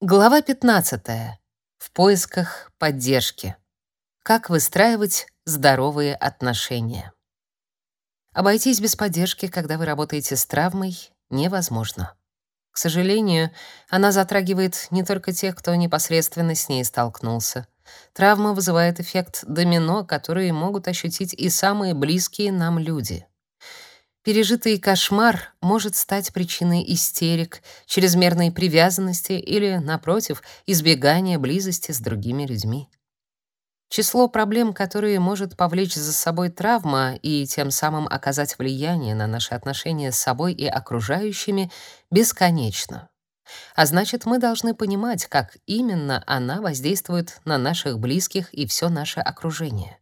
Глава 15. В поисках поддержки. Как выстраивать здоровые отношения. Обойтись без поддержки, когда вы работаете с травмой, невозможно. К сожалению, она затрагивает не только тех, кто непосредственно с ней столкнулся. Травма вызывает эффект домино, который могут ощутить и самые близкие нам люди. Пережитый кошмар может стать причиной истерик, чрезмерной привязанности или, напротив, избегания близости с другими людьми. Число проблем, которые может повлечь за собой травма и тем самым оказать влияние на наши отношения с собой и окружающими, бесконечно. А значит, мы должны понимать, как именно она воздействует на наших близких и все наше окружение.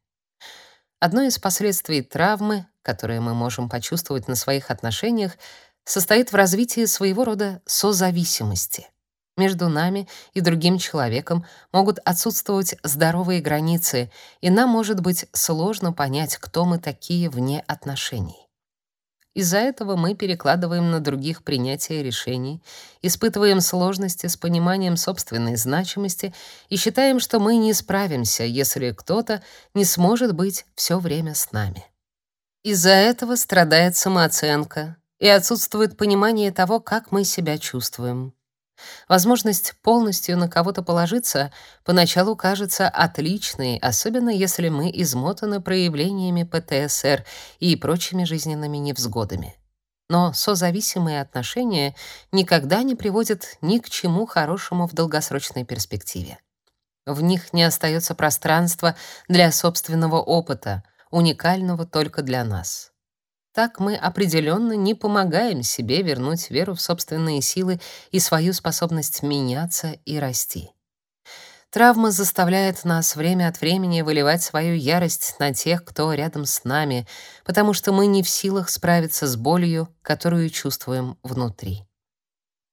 Одно из последствий травмы, которое мы можем почувствовать на своих отношениях, состоит в развитии своего рода созависимости. Между нами и другим человеком могут отсутствовать здоровые границы, и нам может быть сложно понять, кто мы такие вне отношений. Из-за этого мы перекладываем на других принятие решений, испытываем сложности с пониманием собственной значимости и считаем, что мы не справимся, если кто-то не сможет быть все время с нами. Из-за этого страдает самооценка и отсутствует понимание того, как мы себя чувствуем. Возможность полностью на кого-то положиться поначалу кажется отличной, особенно если мы измотаны проявлениями ПТСР и прочими жизненными невзгодами. Но созависимые отношения никогда не приводят ни к чему хорошему в долгосрочной перспективе. В них не остается пространства для собственного опыта, уникального только для нас. Так мы определенно не помогаем себе вернуть веру в собственные силы и свою способность меняться и расти. Травма заставляет нас время от времени выливать свою ярость на тех, кто рядом с нами, потому что мы не в силах справиться с болью, которую чувствуем внутри.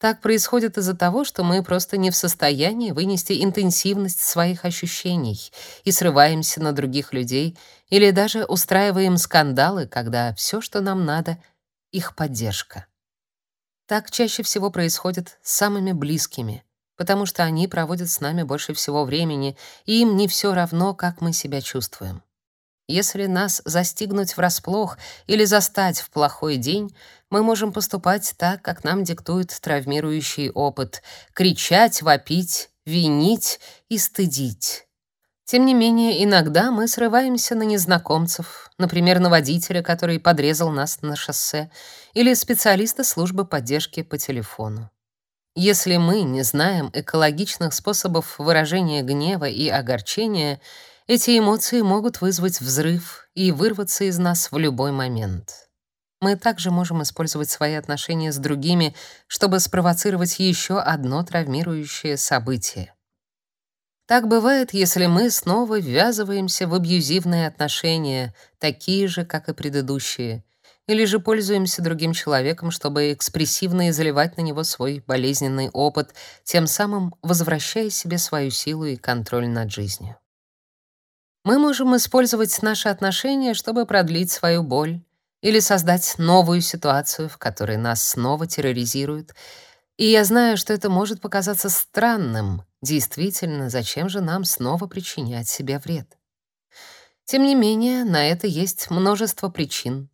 Так происходит из-за того, что мы просто не в состоянии вынести интенсивность своих ощущений и срываемся на других людей или даже устраиваем скандалы, когда все, что нам надо — их поддержка. Так чаще всего происходит с самыми близкими, потому что они проводят с нами больше всего времени, и им не все равно, как мы себя чувствуем. Если нас застигнуть врасплох или застать в плохой день, мы можем поступать так, как нам диктует травмирующий опыт: кричать, вопить, винить и стыдить. Тем не менее, иногда мы срываемся на незнакомцев, например, на водителя, который подрезал нас на шоссе, или специалиста службы поддержки по телефону. Если мы не знаем экологичных способов выражения гнева и огорчения, эти эмоции могут вызвать взрыв и вырваться из нас в любой момент. Мы также можем использовать свои отношения с другими, чтобы спровоцировать еще одно травмирующее событие. Так бывает, если мы снова ввязываемся в абьюзивные отношения, такие же, как и предыдущие, или же пользуемся другим человеком, чтобы экспрессивно изливать на него свой болезненный опыт, тем самым возвращая себе свою силу и контроль над жизнью. Мы можем использовать наши отношения, чтобы продлить свою боль или создать новую ситуацию, в которой нас снова терроризируют. И я знаю, что это может показаться странным. Действительно, зачем же нам снова причинять себе вред? Тем не менее, на это есть множество причин.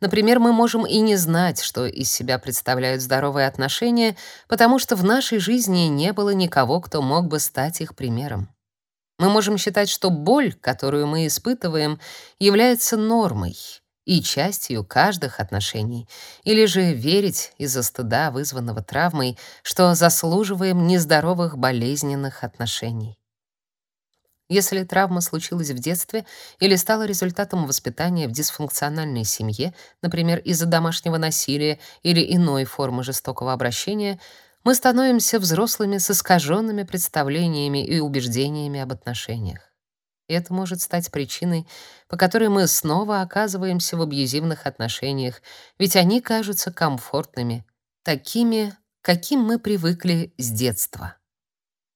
Например, мы можем и не знать, что из себя представляют здоровые отношения, потому что в нашей жизни не было никого, кто мог бы стать их примером. Мы можем считать, что боль, которую мы испытываем, является нормой и частью каждых отношений, или же верить из-за стыда, вызванного травмой, что заслуживаем нездоровых болезненных отношений. Если травма случилась в детстве или стала результатом воспитания в дисфункциональной семье, например, из-за домашнего насилия или иной формы жестокого обращения, мы становимся взрослыми с искаженными представлениями и убеждениями об отношениях. И это может стать причиной, по которой мы снова оказываемся в абьюзивных отношениях, ведь они кажутся комфортными, такими, каким мы привыкли с детства.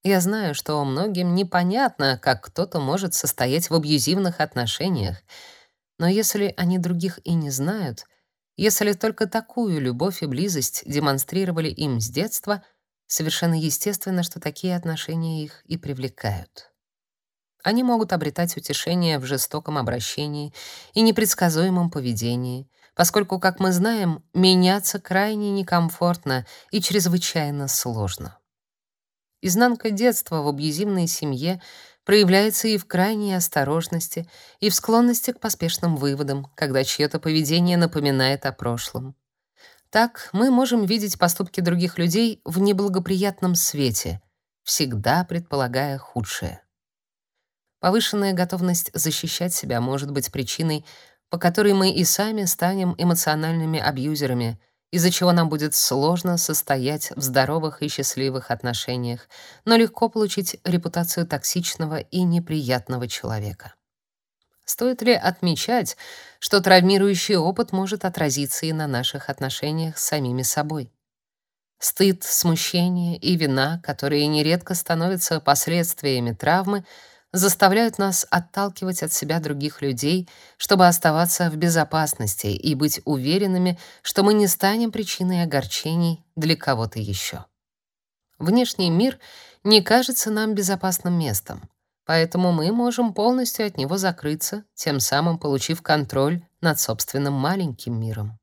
Я знаю, что многим непонятно, как кто-то может состоять в абьюзивных отношениях, но если они других и не знают — если только такую любовь и близость демонстрировали им с детства, Совершенно естественно, что такие отношения их и привлекают. Они могут обретать утешение в жестоком обращении и непредсказуемом поведении, поскольку, как мы знаем, меняться крайне некомфортно и чрезвычайно сложно. Изнанка детства в абьюзивной семье проявляется и в крайней осторожности, и в склонности к поспешным выводам, когда чье-то поведение напоминает о прошлом. Так мы можем видеть поступки других людей в неблагоприятном свете, всегда предполагая худшее. Повышенная готовность защищать себя может быть причиной, по которой мы и сами станем эмоциональными абьюзерами, из-за чего нам будет сложно состоять в здоровых и счастливых отношениях, но легко получить репутацию токсичного и неприятного человека. Стоит ли отмечать, что травмирующий опыт может отразиться и на наших отношениях с самими собой? Стыд, смущение и вина, которые нередко становятся последствиями травмы, заставляют нас отталкивать от себя других людей, чтобы оставаться в безопасности и быть уверенными, что мы не станем причиной огорчений для кого-то еще. Внешний мир не кажется нам безопасным местом, поэтому мы можем полностью от него закрыться, тем самым получив контроль над собственным маленьким миром.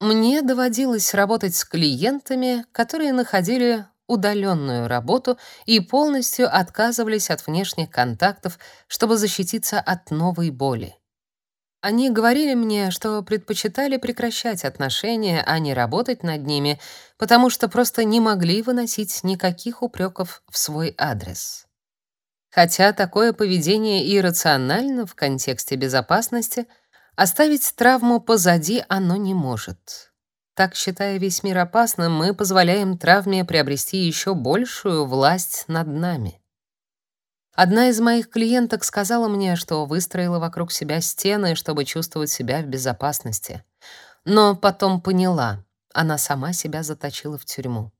Мне доводилось работать с клиентами, которые находили удаленную работу и полностью отказывались от внешних контактов, чтобы защититься от новой боли. Они говорили мне, что предпочитали прекращать отношения, а не работать над ними, потому что просто не могли выносить никаких упреков в свой адрес. Хотя такое поведение иррационально в контексте безопасности, оставить травму позади оно не может. Так, считая весь мир опасным, мы позволяем травме приобрести еще большую власть над нами. Одна из моих клиенток сказала мне, что выстроила вокруг себя стены, чтобы чувствовать себя в безопасности. Но потом поняла, она сама себя заточила в тюрьму.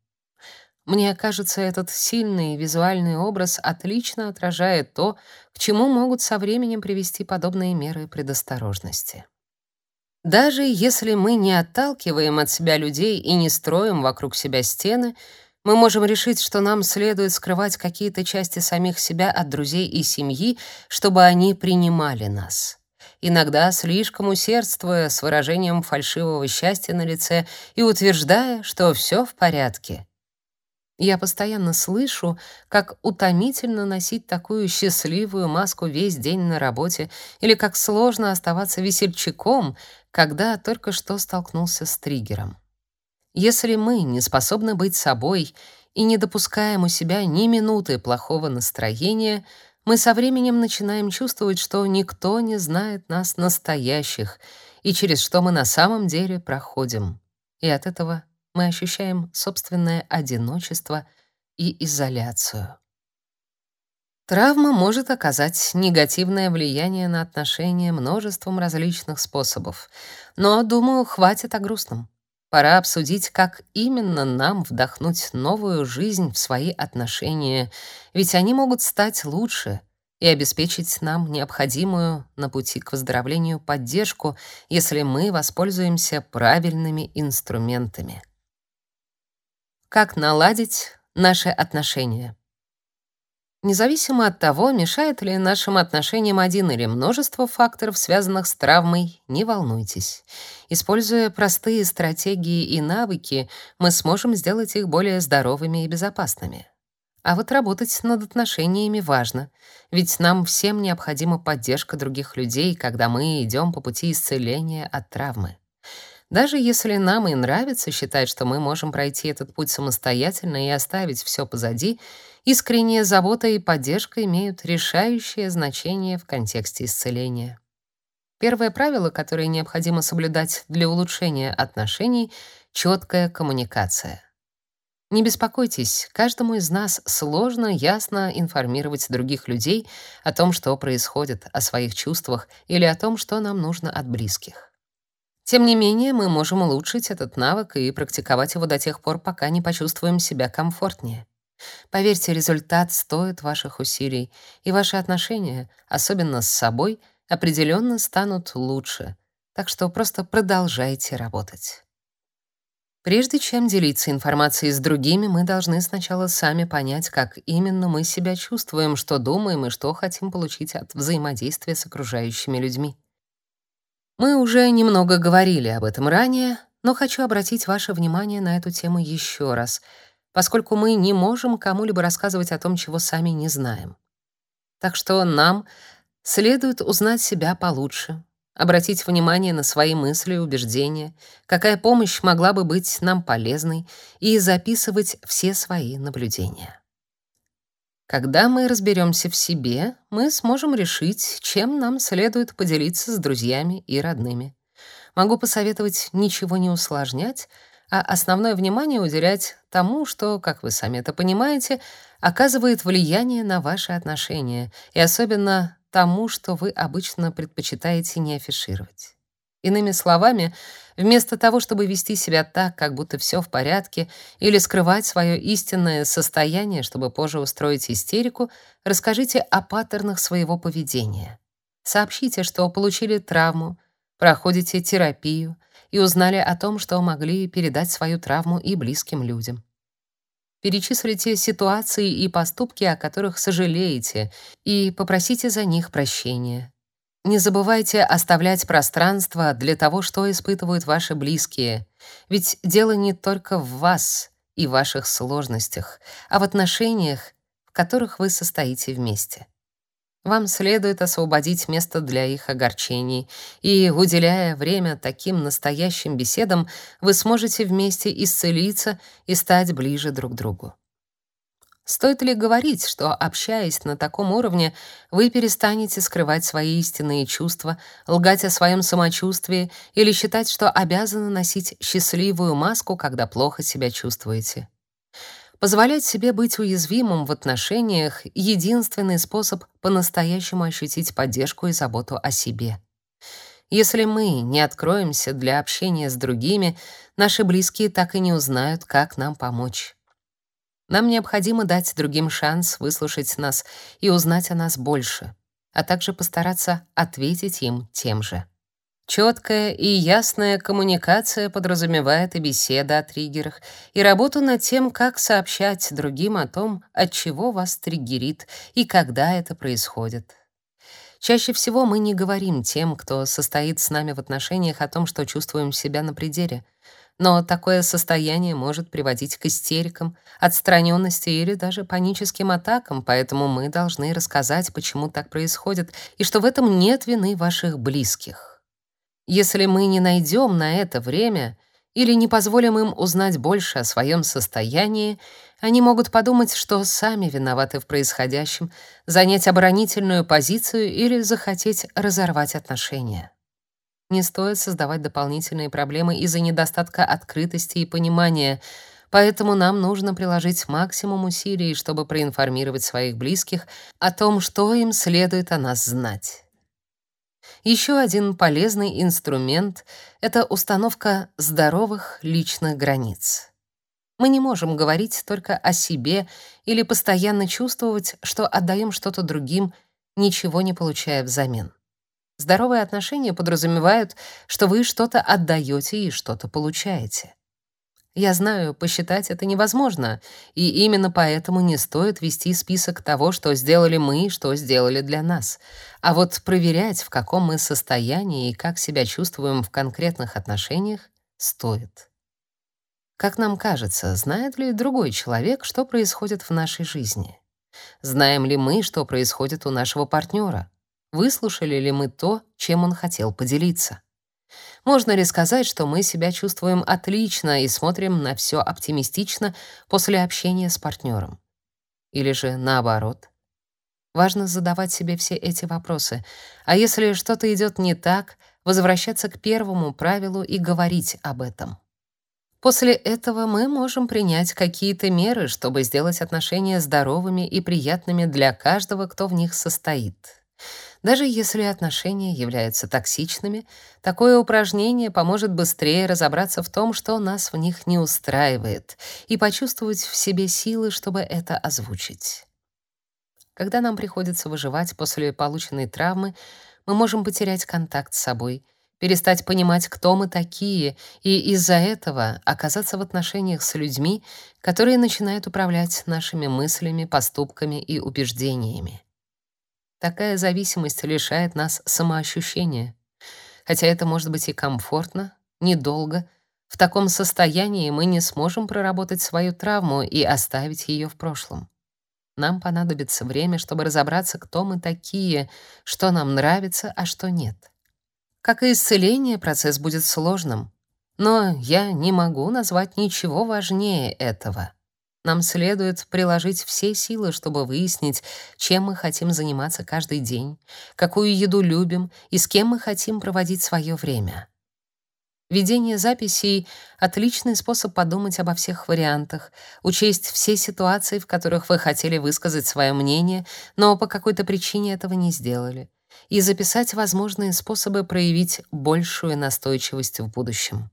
Мне кажется, этот сильный визуальный образ отлично отражает то, к чему могут со временем привести подобные меры предосторожности. Даже если мы не отталкиваем от себя людей и не строим вокруг себя стены, мы можем решить, что нам следует скрывать какие-то части самих себя от друзей и семьи, чтобы они принимали нас. Иногда слишком усердствуя с выражением фальшивого счастья на лице и утверждая, что все в порядке. Я постоянно слышу, как утомительно носить такую счастливую маску весь день на работе или как сложно оставаться весельчаком, когда только что столкнулся с триггером. Если мы не способны быть собой и не допускаем у себя ни минуты плохого настроения, мы со временем начинаем чувствовать, что никто не знает нас настоящих и через что мы на самом деле проходим. И от этого мы ощущаем собственное одиночество и изоляцию. Травма может оказать негативное влияние на отношения множеством различных способов. Но, думаю, хватит о грустном. Пора обсудить, как именно нам вдохнуть новую жизнь в свои отношения, ведь они могут стать лучше и обеспечить нам необходимую на пути к выздоровлению поддержку, если мы воспользуемся правильными инструментами. Как наладить наши отношения? Независимо от того, мешает ли нашим отношениям один или множество факторов, связанных с травмой, не волнуйтесь. Используя простые стратегии и навыки, мы сможем сделать их более здоровыми и безопасными. А вот работать над отношениями важно, ведь нам всем необходима поддержка других людей, когда мы идем по пути исцеления от травмы. Даже если нам и нравится считать, что мы можем пройти этот путь самостоятельно и оставить все позади, искренняя забота и поддержка имеют решающее значение в контексте исцеления. Первое правило, которое необходимо соблюдать для улучшения отношений — четкая коммуникация. Не беспокойтесь, каждому из нас сложно ясно информировать других людей о том, что происходит, о своих чувствах или о том, что нам нужно от близких. Тем не менее, мы можем улучшить этот навык и практиковать его до тех пор, пока не почувствуем себя комфортнее. Поверьте, результат стоит ваших усилий, и ваши отношения, особенно с собой, определенно станут лучше. Так что просто продолжайте работать. Прежде чем делиться информацией с другими, мы должны сначала сами понять, как именно мы себя чувствуем, что думаем и что хотим получить от взаимодействия с окружающими людьми. Мы уже немного говорили об этом ранее, но хочу обратить ваше внимание на эту тему еще раз, поскольку мы не можем кому-либо рассказывать о том, чего сами не знаем. Так что нам следует узнать себя получше, обратить внимание на свои мысли и убеждения, какая помощь могла бы быть нам полезной, и записывать все свои наблюдения. Когда мы разберемся в себе, мы сможем решить, чем нам следует поделиться с друзьями и родными. Могу посоветовать ничего не усложнять, а основное внимание уделять тому, что, как вы сами это понимаете, оказывает влияние на ваши отношения, и особенно тому, что вы обычно предпочитаете не афишировать. Иными словами, вместо того, чтобы вести себя так, как будто все в порядке, или скрывать свое истинное состояние, чтобы позже устроить истерику, расскажите о паттернах своего поведения. Сообщите, что получили травму, проходите терапию и узнали о том, что могли передать свою травму и близким людям. Перечислите ситуации и поступки, о которых сожалеете, и попросите за них прощения. Не забывайте оставлять пространство для того, что испытывают ваши близкие, ведь дело не только в вас и ваших сложностях, а в отношениях, в которых вы состоите вместе. Вам следует освободить место для их огорчений, и, уделяя время таким настоящим беседам, вы сможете вместе исцелиться и стать ближе друг к другу. Стоит ли говорить, что, общаясь на таком уровне, вы перестанете скрывать свои истинные чувства, лгать о своем самочувствии или считать, что обязаны носить счастливую маску, когда плохо себя чувствуете? Позволять себе быть уязвимым в отношениях — единственный способ по-настоящему ощутить поддержку и заботу о себе. Если мы не откроемся для общения с другими, наши близкие так и не узнают, как нам помочь. Нам необходимо дать другим шанс выслушать нас и узнать о нас больше, а также постараться ответить им тем же. Четкая и ясная коммуникация подразумевает и беседа о триггерах, и работу над тем, как сообщать другим о том, от чего вас триггерит и когда это происходит. Чаще всего мы не говорим тем, кто состоит с нами в отношениях о том, что чувствуем себя на пределе. Но такое состояние может приводить к истерикам, отстраненности или даже паническим атакам, поэтому мы должны рассказать, почему так происходит, и что в этом нет вины ваших близких. Если мы не найдем на это время или не позволим им узнать больше о своем состоянии, они могут подумать, что сами виноваты в происходящем, занять оборонительную позицию или захотеть разорвать отношения. Не стоит создавать дополнительные проблемы из-за недостатка открытости и понимания, поэтому нам нужно приложить максимум усилий, чтобы проинформировать своих близких о том, что им следует о нас знать. Еще один полезный инструмент — это установка здоровых личных границ. Мы не можем говорить только о себе или постоянно чувствовать, что отдаем что-то другим, ничего не получая взамен. Здоровые отношения подразумевают, что вы что-то отдаете и что-то получаете. Я знаю, посчитать это невозможно, и именно поэтому не стоит вести список того, что сделали мы и что сделали для нас. А вот проверять, в каком мы состоянии и как себя чувствуем в конкретных отношениях, стоит. Как нам кажется, знает ли другой человек, что происходит в нашей жизни? Знаем ли мы, что происходит у нашего партнера? Выслушали ли мы то, чем он хотел поделиться? Можно ли сказать, что мы себя чувствуем отлично и смотрим на все оптимистично после общения с партнером? Или же наоборот? Важно задавать себе все эти вопросы. А если что-то идет не так, возвращаться к первому правилу и говорить об этом. После этого мы можем принять какие-то меры, чтобы сделать отношения здоровыми и приятными для каждого, кто в них состоит. Даже если отношения являются токсичными, такое упражнение поможет быстрее разобраться в том, что нас в них не устраивает, и почувствовать в себе силы, чтобы это озвучить. Когда нам приходится выживать после полученной травмы, мы можем потерять контакт с собой, перестать понимать, кто мы такие, и из-за этого оказаться в отношениях с людьми, которые начинают управлять нашими мыслями, поступками и убеждениями. Такая зависимость лишает нас самоощущения. Хотя это может быть и комфортно, недолго. В таком состоянии мы не сможем проработать свою травму и оставить ее в прошлом. Нам понадобится время, чтобы разобраться, кто мы такие, что нам нравится, а что нет. Как и исцеление, процесс будет сложным. Но я не могу назвать ничего важнее этого. Нам следует приложить все силы, чтобы выяснить, чем мы хотим заниматься каждый день, какую еду любим и с кем мы хотим проводить свое время. Ведение записей — отличный способ подумать обо всех вариантах, учесть все ситуации, в которых вы хотели высказать свое мнение, но по какой-то причине этого не сделали, и записать возможные способы проявить большую настойчивость в будущем.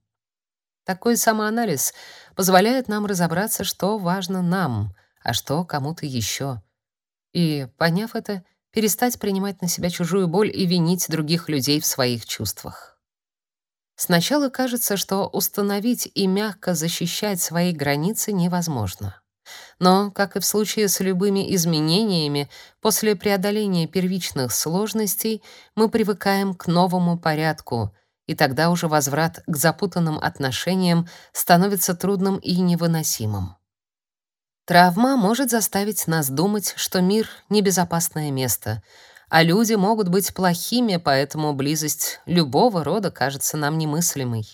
Такой самоанализ позволяет нам разобраться, что важно нам, а что кому-то еще. И, поняв это, перестать принимать на себя чужую боль и винить других людей в своих чувствах. Сначала кажется, что установить и мягко защищать свои границы невозможно. Но, как и в случае с любыми изменениями, после преодоления первичных сложностей мы привыкаем к новому порядку, и тогда уже возврат к запутанным отношениям становится трудным и невыносимым. Травма может заставить нас думать, что мир — небезопасное место, а люди могут быть плохими, поэтому близость любого рода кажется нам немыслимой.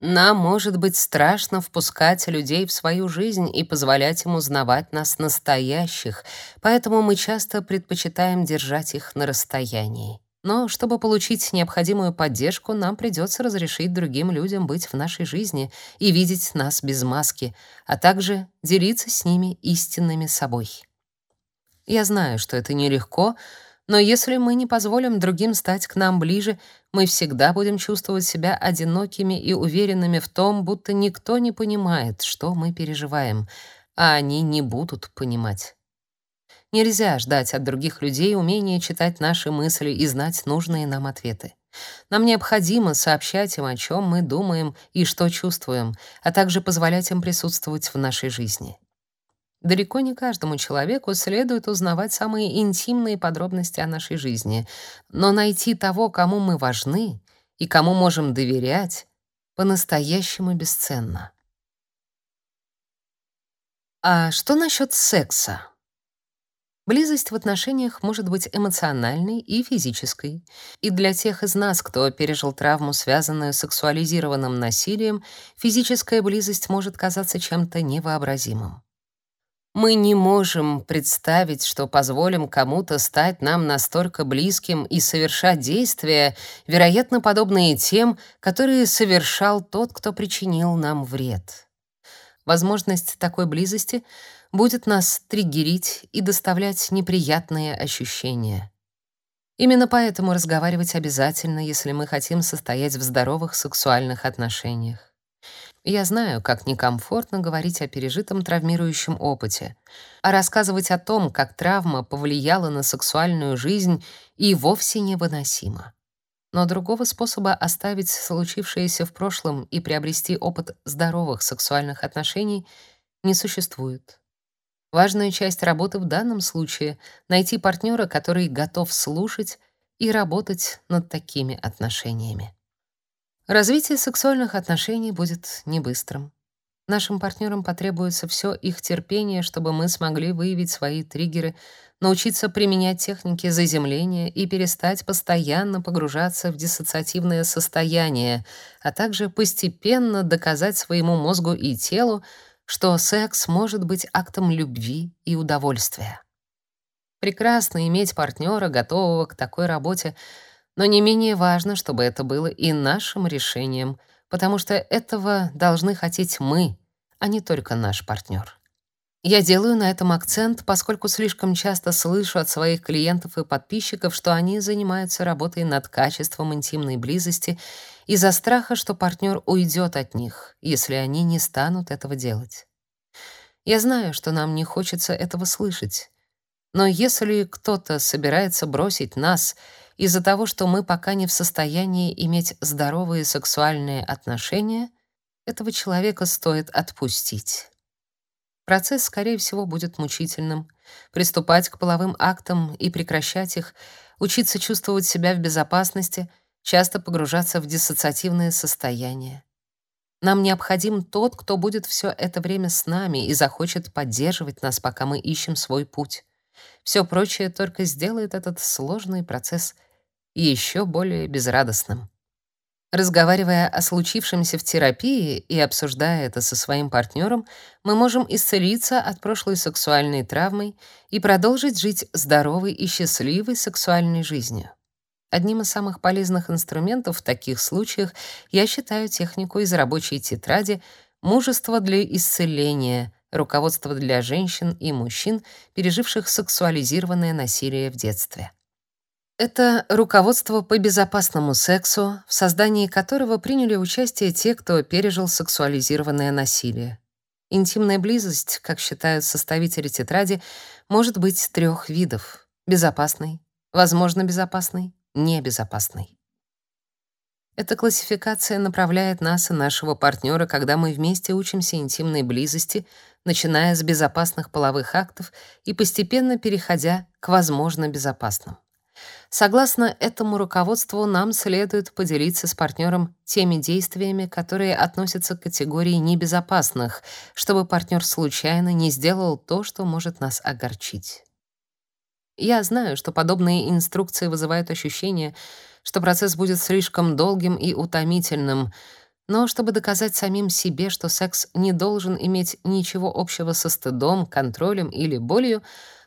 Нам может быть страшно впускать людей в свою жизнь и позволять им узнавать нас настоящих, поэтому мы часто предпочитаем держать их на расстоянии. Но чтобы получить необходимую поддержку, нам придется разрешить другим людям быть в нашей жизни и видеть нас без маски, а также делиться с ними истинными собой. Я знаю, что это нелегко, но если мы не позволим другим стать к нам ближе, мы всегда будем чувствовать себя одинокими и уверенными в том, будто никто не понимает, что мы переживаем, а они не будут понимать. Нельзя ждать от других людей умения читать наши мысли и знать нужные нам ответы. Нам необходимо сообщать им, о чем мы думаем и что чувствуем, а также позволять им присутствовать в нашей жизни. Далеко не каждому человеку следует узнавать самые интимные подробности о нашей жизни, но найти того, кому мы важны и кому можем доверять, по-настоящему бесценно. А что насчет секса? Близость в отношениях может быть эмоциональной и физической. И для тех из нас, кто пережил травму, связанную с сексуализированным насилием, физическая близость может казаться чем-то невообразимым. Мы не можем представить, что позволим кому-то стать нам настолько близким и совершать действия, вероятно, подобные тем, которые совершал тот, кто причинил нам вред. Возможность такой близости — будет нас триггерить и доставлять неприятные ощущения. Именно поэтому разговаривать обязательно, если мы хотим состоять в здоровых сексуальных отношениях. Я знаю, как некомфортно говорить о пережитом травмирующем опыте, а рассказывать о том, как травма повлияла на сексуальную жизнь, и вовсе невыносимо. Но другого способа оставить случившееся в прошлом и приобрести опыт здоровых сексуальных отношений не существует. Важная часть работы в данном случае — найти партнера, который готов слушать и работать над такими отношениями. Развитие сексуальных отношений будет не быстрым. Нашим партнерам потребуется все их терпение, чтобы мы смогли выявить свои триггеры, научиться применять техники заземления и перестать постоянно погружаться в диссоциативное состояние, а также постепенно доказать своему мозгу и телу, что секс может быть актом любви и удовольствия. Прекрасно иметь партнера, готового к такой работе, но не менее важно, чтобы это было и нашим решением, потому что этого должны хотеть мы, а не только наш партнер. Я делаю на этом акцент, поскольку слишком часто слышу от своих клиентов и подписчиков, что они занимаются работой над качеством интимной близости из-за страха, что партнер уйдет от них, если они не станут этого делать. Я знаю, что нам не хочется этого слышать. Но если кто-то собирается бросить нас из-за того, что мы пока не в состоянии иметь здоровые сексуальные отношения, этого человека стоит отпустить. Процесс, скорее всего, будет мучительным. Приступать к половым актам и прекращать их, учиться чувствовать себя в безопасности, часто погружаться в диссоциативное состояние. Нам необходим тот, кто будет все это время с нами и захочет поддерживать нас, пока мы ищем свой путь. Все прочее только сделает этот сложный процесс еще более безрадостным. Разговаривая о случившемся в терапии и обсуждая это со своим партнером, мы можем исцелиться от прошлой сексуальной травмы и продолжить жить здоровой и счастливой сексуальной жизнью. Одним из самых полезных инструментов в таких случаях я считаю технику из рабочей тетради «Мужество для исцеления», руководство для женщин и мужчин, переживших сексуализированное насилие в детстве. Это руководство по безопасному сексу, в создании которого приняли участие те, кто пережил сексуализированное насилие. Интимная близость, как считают составители тетради, может быть трех видов: безопасный, возможно безопасный, небезопасный. Эта классификация направляет нас и нашего партнера, когда мы вместе учимся интимной близости, начиная с безопасных половых актов и постепенно переходя к возможно безопасным. Согласно этому руководству, нам следует поделиться с партнером теми действиями, которые относятся к категории небезопасных, чтобы партнер случайно не сделал то, что может нас огорчить. Я знаю, что подобные инструкции вызывают ощущение, что процесс будет слишком долгим и утомительным, но чтобы доказать самим себе, что секс не должен иметь ничего общего со стыдом, контролем или болью,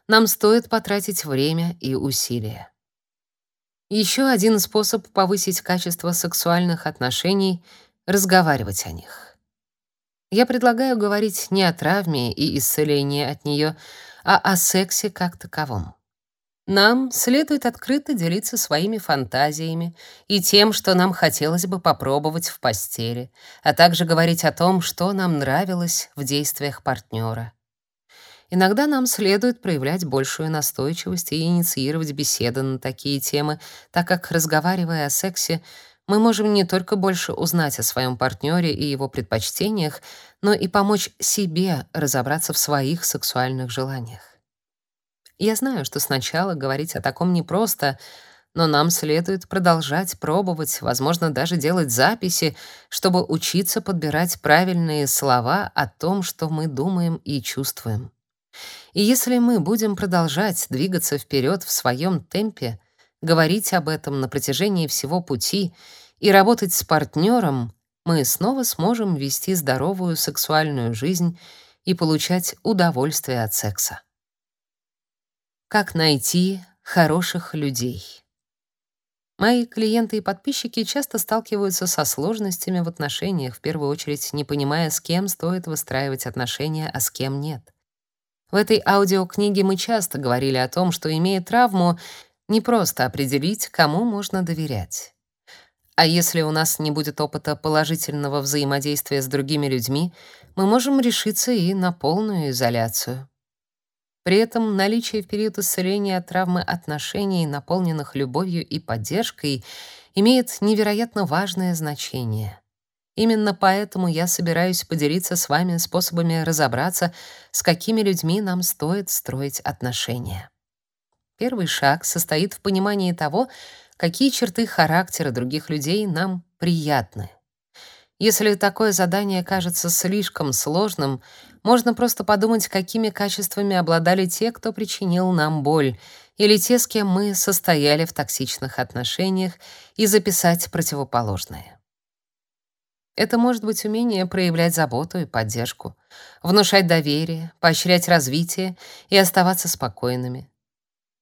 нам стоит потратить время и усилия. Еще один способ повысить качество сексуальных отношений — разговаривать о них. Я предлагаю говорить не о травме и исцелении от нее, а о сексе как таковом. Нам следует открыто делиться своими фантазиями и тем, что нам хотелось бы попробовать в постели, а также говорить о том, что нам нравилось в действиях партнера. Иногда нам следует проявлять большую настойчивость и инициировать беседы на такие темы, так как, разговаривая о сексе, мы можем не только больше узнать о своем партнере и его предпочтениях, но и помочь себе разобраться в своих сексуальных желаниях. Я знаю, что сначала говорить о таком непросто, но нам следует продолжать пробовать, возможно, даже делать записи, чтобы учиться подбирать правильные слова о том, что мы думаем и чувствуем. И если мы будем продолжать двигаться вперед в своем темпе, говорить об этом на протяжении всего пути и работать с партнером, мы снова сможем вести здоровую сексуальную жизнь и получать удовольствие от секса. Как найти хороших людей? Мои клиенты и подписчики часто сталкиваются со сложностями в отношениях, в первую очередь не понимая, с кем стоит выстраивать отношения, а с кем нет. В этой аудиокниге мы часто говорили о том, что, имея травму, не просто определить, кому можно доверять. А если у нас не будет опыта положительного взаимодействия с другими людьми, мы можем решиться и на полную изоляцию. При этом наличие в период исцеления травмы отношений, наполненных любовью и поддержкой, имеет невероятно важное значение. Именно поэтому я собираюсь поделиться с вами способами разобраться, с какими людьми нам стоит строить отношения. Первый шаг состоит в понимании того, какие черты характера других людей нам приятны. Если такое задание кажется слишком сложным, можно просто подумать, какими качествами обладали те, кто причинил нам боль, или те, с кем мы состояли в токсичных отношениях, и записать противоположное. Это может быть умение проявлять заботу и поддержку, внушать доверие, поощрять развитие и оставаться спокойными.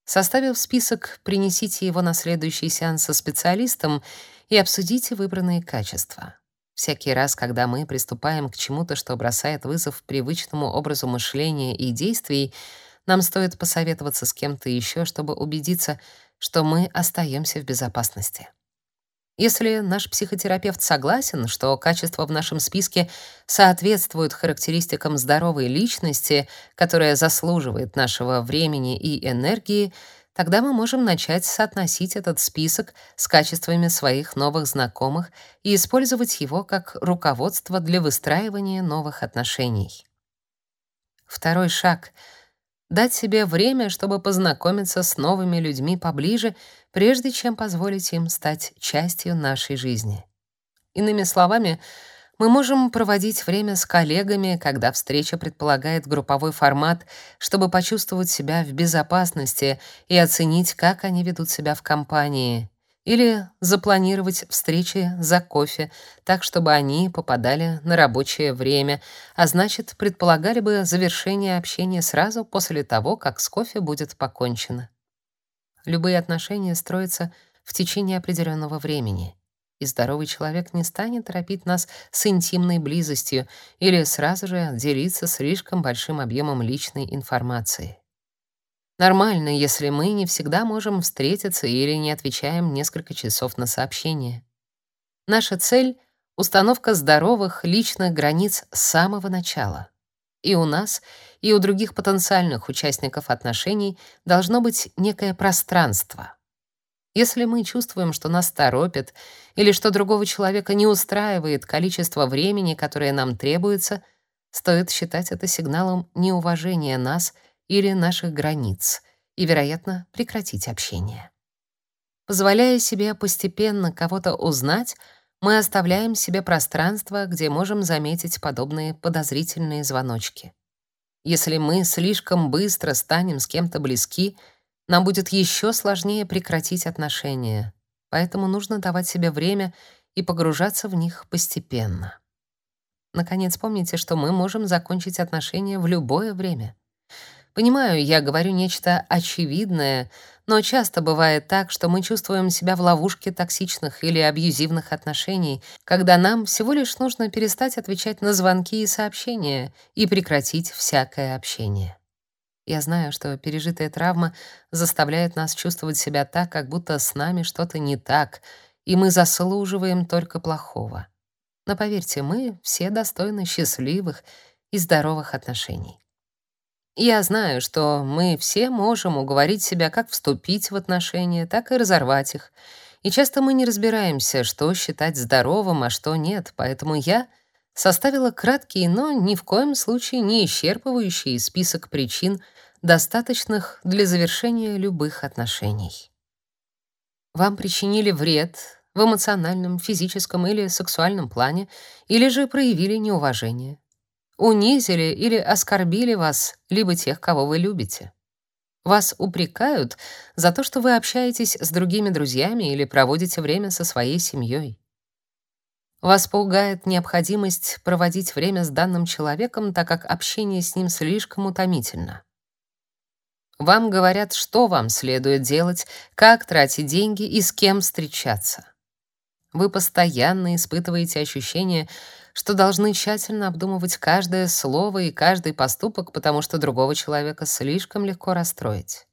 Составив список, принесите его на следующий сеанс со специалистом и обсудите выбранные качества. Всякий раз, когда мы приступаем к чему-то, что бросает вызов привычному образу мышления и действий, нам стоит посоветоваться с кем-то еще, чтобы убедиться, что мы остаемся в безопасности. Если наш психотерапевт согласен, что качества в нашем списке соответствуют характеристикам здоровой личности, которая заслуживает нашего времени и энергии, тогда мы можем начать соотносить этот список с качествами своих новых знакомых и использовать его как руководство для выстраивания новых отношений. Второй шаг — дать себе время, чтобы познакомиться с новыми людьми поближе, прежде чем позволить им стать частью нашей жизни. Иными словами, мы можем проводить время с коллегами, когда встреча предполагает групповой формат, чтобы почувствовать себя в безопасности и оценить, как они ведут себя в компании. Или запланировать встречи за кофе, так чтобы они попадали на рабочее время, а значит, предполагали бы завершение общения сразу после того, как с кофе будет покончено. Любые отношения строятся в течение определенного времени и здоровый человек не станет торопить нас с интимной близостью или сразу же делиться слишком большим объемом личной информации. Нормально, если мы не всегда можем встретиться или не отвечаем несколько часов на сообщения. Наша цель — установка здоровых личных границ с самого начала. И у нас, и у других потенциальных участников отношений должно быть некое пространство — если мы чувствуем, что нас торопят или что другого человека не устраивает количество времени, которое нам требуется, стоит считать это сигналом неуважения нас или наших границ и, вероятно, прекратить общение. Позволяя себе постепенно кого-то узнать, мы оставляем себе пространство, где можем заметить подобные подозрительные звоночки. Если мы слишком быстро станем с кем-то близки — нам будет еще сложнее прекратить отношения, поэтому нужно давать себе время и погружаться в них постепенно. Наконец, помните, что мы можем закончить отношения в любое время. Понимаю, я говорю нечто очевидное, но часто бывает так, что мы чувствуем себя в ловушке токсичных или абьюзивных отношений, когда нам всего лишь нужно перестать отвечать на звонки и сообщения и прекратить всякое общение. Я знаю, что пережитая травма заставляет нас чувствовать себя так, как будто с нами что-то не так, и мы заслуживаем только плохого. Но поверьте, мы все достойны счастливых и здоровых отношений. Я знаю, что мы все можем уговорить себя как вступить в отношения, так и разорвать их. И часто мы не разбираемся, что считать здоровым, а что нет, поэтому я составила краткий, но ни в коем случае не исчерпывающий список причин, достаточных для завершения любых отношений. Вам причинили вред в эмоциональном, физическом или сексуальном плане, или же проявили неуважение. Унизили или оскорбили вас, либо тех, кого вы любите. Вас упрекают за то, что вы общаетесь с другими друзьями или проводите время со своей семьей. Вас пугает необходимость проводить время с данным человеком, так как общение с ним слишком утомительно. Вам говорят, что вам следует делать, как тратить деньги и с кем встречаться. Вы постоянно испытываете ощущение, что должны тщательно обдумывать каждое слово и каждый поступок, потому что другого человека слишком легко расстроить.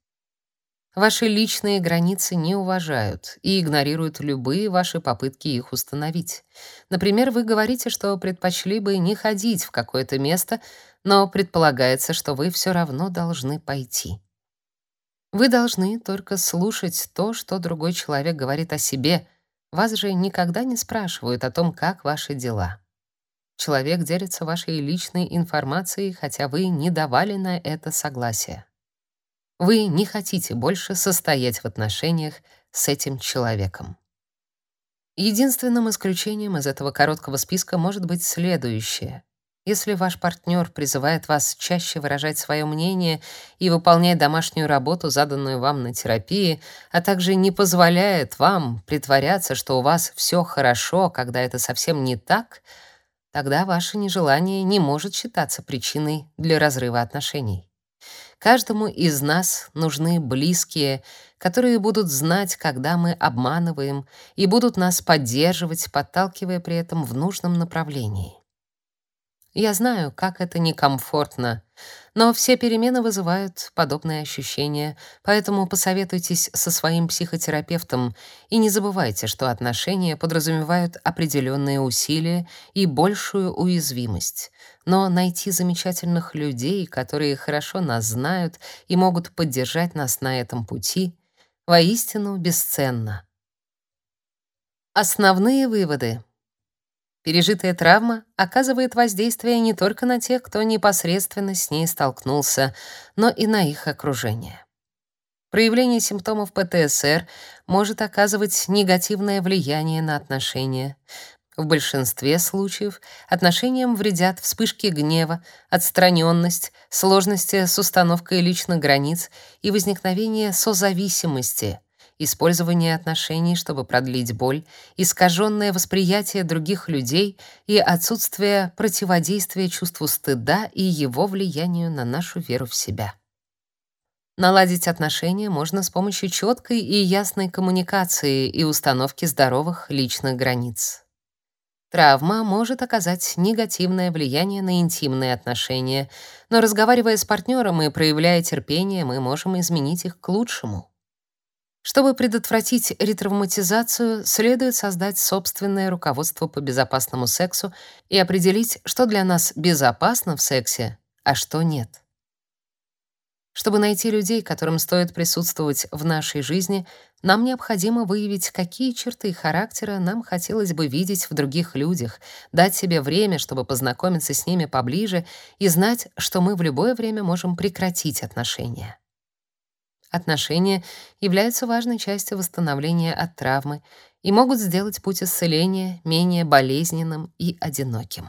Ваши личные границы не уважают и игнорируют любые ваши попытки их установить. Например, вы говорите, что предпочли бы не ходить в какое-то место, но предполагается, что вы все равно должны пойти. Вы должны только слушать то, что другой человек говорит о себе. Вас же никогда не спрашивают о том, как ваши дела. Человек делится вашей личной информацией, хотя вы не давали на это согласия. Вы не хотите больше состоять в отношениях с этим человеком. Единственным исключением из этого короткого списка может быть следующее. Если ваш партнер призывает вас чаще выражать свое мнение и выполнять домашнюю работу, заданную вам на терапии, а также не позволяет вам притворяться, что у вас все хорошо, когда это совсем не так, тогда ваше нежелание не может считаться причиной для разрыва отношений. Каждому из нас нужны близкие, которые будут знать, когда мы обманываем, и будут нас поддерживать, подталкивая при этом в нужном направлении. Я знаю, как это некомфортно, но все перемены вызывают подобные ощущения, поэтому посоветуйтесь со своим психотерапевтом и не забывайте, что отношения подразумевают определенные усилия и большую уязвимость. Но найти замечательных людей, которые хорошо нас знают и могут поддержать нас на этом пути, воистину бесценно. Основные выводы. Пережитая травма оказывает воздействие не только на тех, кто непосредственно с ней столкнулся, но и на их окружение. Проявление симптомов ПТСР может оказывать негативное влияние на отношения. В большинстве случаев отношениям вредят вспышки гнева, отстраненность, сложности с установкой личных границ и возникновение созависимости — использование отношений, чтобы продлить боль, искаженное восприятие других людей и отсутствие противодействия чувству стыда и его влиянию на нашу веру в себя. Наладить отношения можно с помощью четкой и ясной коммуникации и установки здоровых личных границ. Травма может оказать негативное влияние на интимные отношения, но разговаривая с партнером и проявляя терпение, мы можем изменить их к лучшему. Чтобы предотвратить ретравматизацию, следует создать собственное руководство по безопасному сексу и определить, что для нас безопасно в сексе, а что нет. Чтобы найти людей, которым стоит присутствовать в нашей жизни, нам необходимо выявить, какие черты характера нам хотелось бы видеть в других людях, дать себе время, чтобы познакомиться с ними поближе и знать, что мы в любое время можем прекратить отношения. Отношения являются важной частью восстановления от травмы и могут сделать путь исцеления менее болезненным и одиноким.